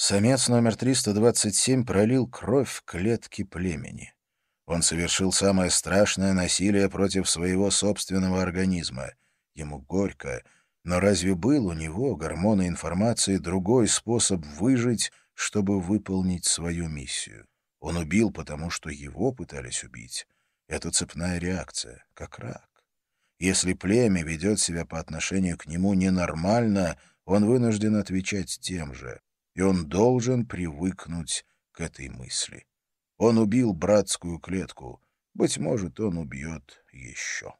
Самец номер 327 пролил кровь в клетки племени. Он совершил самое страшное насилие против своего собственного организма. Ему горько, но разве был у него, гормоны информации, другой способ выжить, чтобы выполнить свою миссию? Он убил, потому что его пытались убить. Это цепная реакция, как рак. Если племя ведет себя по отношению к нему ненормально, он вынужден отвечать тем же, и он должен привыкнуть к этой мысли. Он убил братскую клетку, быть может, он убьет еще.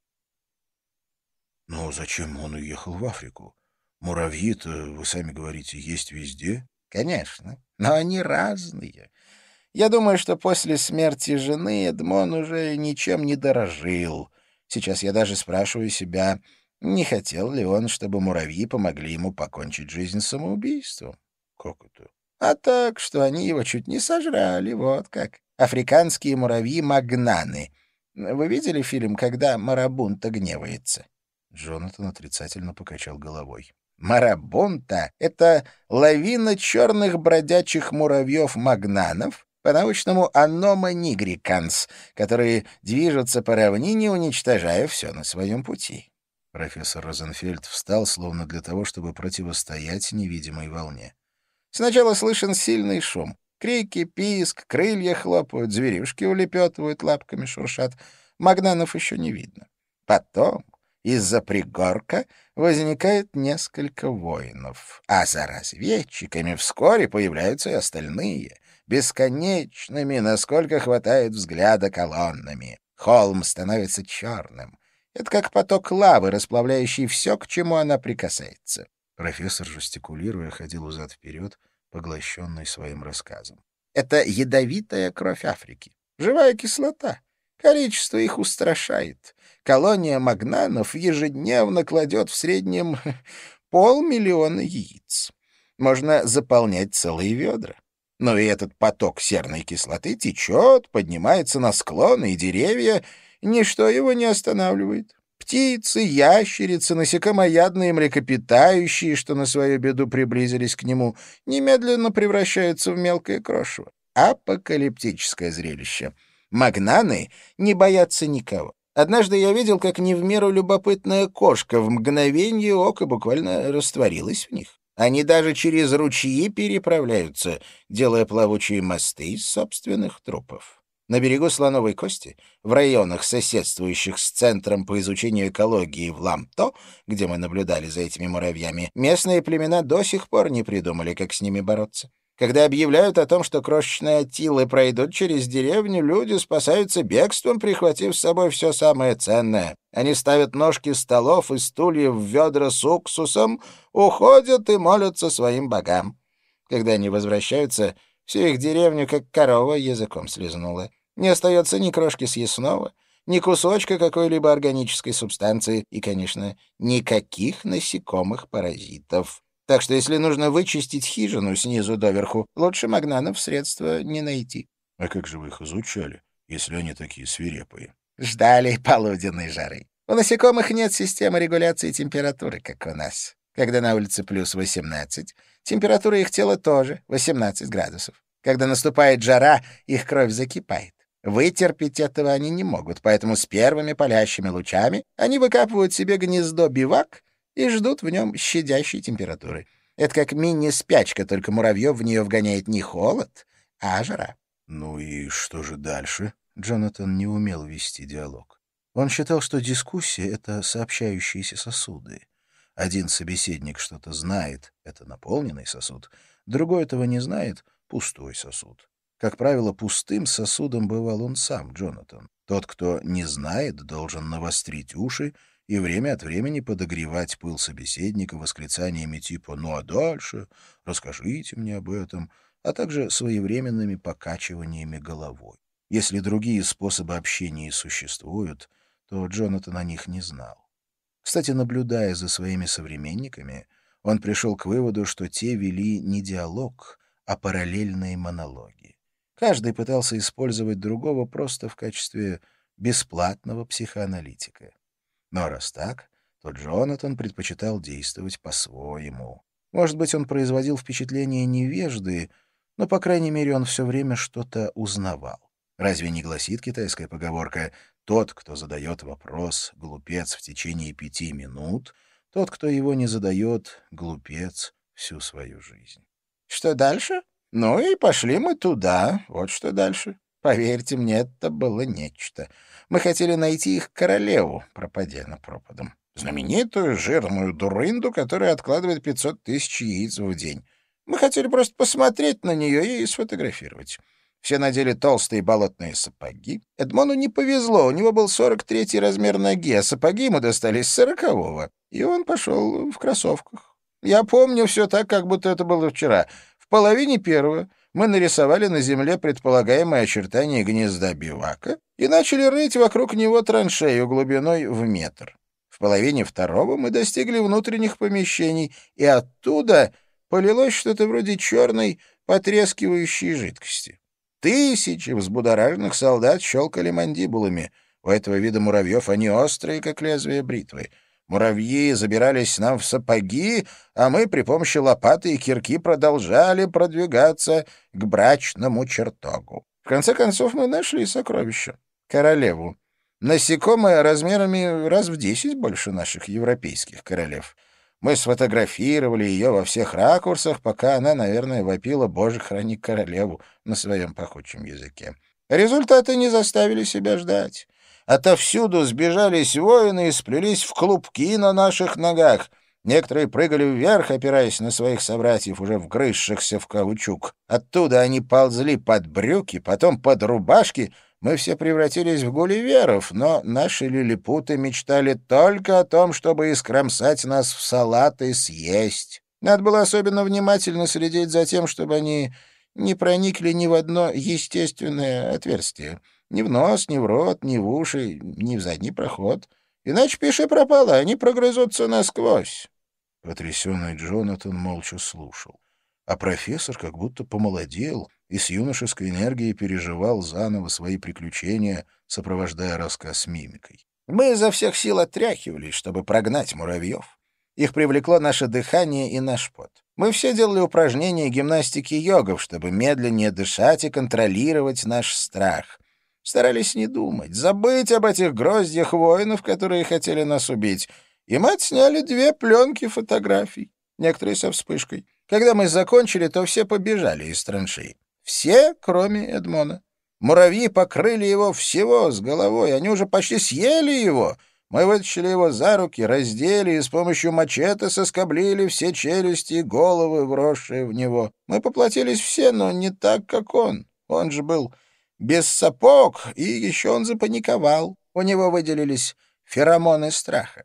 Но зачем он уехал в Африку? Муравьи-то, вы сами говорите, есть везде? Конечно, но они разные. Я думаю, что после смерти жены Эдмон уже ничем не дорожил. Сейчас я даже спрашиваю себя, не хотел ли он, чтобы муравьи помогли ему покончить жизнь самоубийством. Как это? А так, что они его чуть не сожрали, вот как. Африканские муравьи-магнаны. Вы видели фильм «Когда марабунта гневается»? Джонатан отрицательно покачал головой. Марабунта — это лавина черных бродячих муравьев-магнанов, по-научному анома нигриканс, которые движутся по равнине, уничтожая все на своем пути. Профессор Розенфельд встал, словно для того, чтобы противостоять невидимой волне. Сначала слышен сильный шум. Крики, писк, крылья хлопают, зверюшки улепетывают, лапками шуршат. Магнанов еще не видно. Потом из-за пригорка возникает несколько воинов, а за разведчиками вскоре появляются и остальные — бесконечными, насколько хватает взгляда колоннами. Холм становится черным. Это как поток лавы, расплавляющий все, к чему она прикасается. Профессор, жестикулируя, ходил взад-вперед, поглощенный своим рассказом. Это ядовитая кровь Африки. Живая кислота. Количество их устрашает. Колония магнанов ежедневно кладет в среднем полмиллиона яиц. Можно заполнять целые ведра. Но и этот поток серной кислоты течет, поднимается на склоны и деревья, ничто его не останавливает. Птицы, ящерицы, насекомоядные млекопитающие, что на свою беду приблизились к нему, немедленно превращаются в мелкое крошево. Апокалиптическое зрелище. Магнаны не боятся никого. Однажды я видел, как не в меру любопытная кошка в мгновение ока буквально растворилась в них. Они даже через ручьи переправляются, делая плавучие мосты из собственных трупов. На берегу Слоновой Кости, в районах, соседствующих с Центром по изучению экологии в Ламто, где мы наблюдали за этими муравьями, местные племена до сих пор не придумали, как с ними бороться. Когда объявляют о том, что крошечные атилы пройдут через деревню, люди спасаются бегством, прихватив с собой все самое ценное. Они ставят ножки столов и стульев в ведра с уксусом, уходят и молятся своим богам. Когда они возвращаются, всю их деревню, как корова, языком слезнула. Не остается ни крошки съестного, ни кусочка какой-либо органической субстанции и, конечно, никаких насекомых-паразитов. Так что если нужно вычистить хижину снизу доверху, лучше магнанов средства не найти. — А как же вы их изучали, если они такие свирепые? — Ждали полуденной жары. У насекомых нет системы регуляции температуры, как у нас. Когда на улице плюс 18, температура их тела тоже 18 градусов. Когда наступает жара, их кровь закипает. Вытерпеть этого они не могут, поэтому с первыми палящими лучами они выкапывают себе гнездо-бивак и ждут в нем щадящей температуры. Это как мини-спячка, только муравьев в нее вгоняет не холод, а жара. Ну и что же дальше? Джонатан не умел вести диалог. Он считал, что дискуссия — это сообщающиеся сосуды. Один собеседник что-то знает — это наполненный сосуд, другой этого не знает — пустой сосуд. Как правило, пустым сосудом бывал он сам, Джонатан. Тот, кто не знает, должен навострить уши и время от времени подогревать пыл собеседника восклицаниями типа «ну а дальше? Расскажите мне об этом», а также своевременными покачиваниями головой. Если другие способы общения существуют, то Джонатан о них не знал. Кстати, наблюдая за своими современниками, он пришел к выводу, что те вели не диалог, а параллельные монологи. Каждый пытался использовать другого просто в качестве бесплатного психоаналитика. Но раз так, то Джонатан предпочитал действовать по-своему. Может быть, он производил впечатление невежды, но, по крайней мере, он все время что-то узнавал. Разве не гласит китайская поговорка «Тот, кто задает вопрос, глупец в течение пяти минут, тот, кто его не задает, глупец всю свою жизнь». Что дальше? Ну и пошли мы туда. Вот что дальше. Поверьте мне, это было нечто. Мы хотели найти их королеву, пропадя на пропадом. Знаменитую жирную дурынду, которая откладывает 500 тысяч яиц в день. Мы хотели просто посмотреть на нее и сфотографировать. Все надели толстые болотные сапоги. Эдмону не повезло, у него был 43-й размер ноги, а сапоги ему достались 40-го. И он пошел в кроссовках. Я помню все так, как будто это было вчера. В половине первого мы нарисовали на земле предполагаемые очертания гнезда бивака и начали рыть вокруг него траншею глубиной в метр. В половине второго мы достигли внутренних помещений, и оттуда полилось что-то вроде черной потрескивающей жидкости. Тысячи взбудораженных солдат щелкали мандибулами. У этого вида муравьев они острые, как лезвие бритвы. Муравьи забирались нам в сапоги, а мы при помощи лопаты и кирки продолжали продвигаться к брачному чертогу. В конце концов мы нашли сокровище — королеву. Насекомое размерами раз в десять больше наших европейских королев. Мы сфотографировали ее во всех ракурсах, пока она, наверное, вопила «Боже, храни королеву» на своем пахучем языке. Результаты не заставили себя ждать. Отовсюду сбежались воины и сплелись в клубки на наших ногах. Некоторые прыгали вверх, опираясь на своих собратьев, уже вгрызшихся в каучук. Оттуда они ползли под брюки, потом под рубашки — мы все превратились в гулливеров, но наши лилипуты мечтали только о том, чтобы искромсать нас в салат и съесть. Надо было особенно внимательно следить за тем, чтобы они не проникли ни в одно естественное отверстие. Ни в нос, ни в рот, ни в уши, ни в задний проход. Иначе пиши пропало, они прогрызутся насквозь. Потрясенный Джонатан молча слушал. А профессор как будто помолодел и с юношеской энергией переживал заново свои приключения, сопровождая рассказ мимикой. Мы изо всех сил отряхивались, чтобы прогнать муравьев. Их привлекло наше дыхание и наш пот. Мы все делали упражнения гимнастики йогов, чтобы медленнее дышать и контролировать наш страх. Старались не думать, забыть об этих гроздьях воинов, которые хотели нас убить. И мы отсняли две пленки фотографий, некоторые со вспышкой. Когда мы закончили, то все побежали из траншей. Все, кроме Эдмона. Муравьи покрыли его всего с головой, они уже почти съели его. Мы вытащили его за руки, раздели и с помощью мачете соскоблили все челюсти и головы, вросшие в него. Мы поплатились все, но не так, как он. Он же был без сапог, и еще он запаниковал. У него выделились феромоны страха.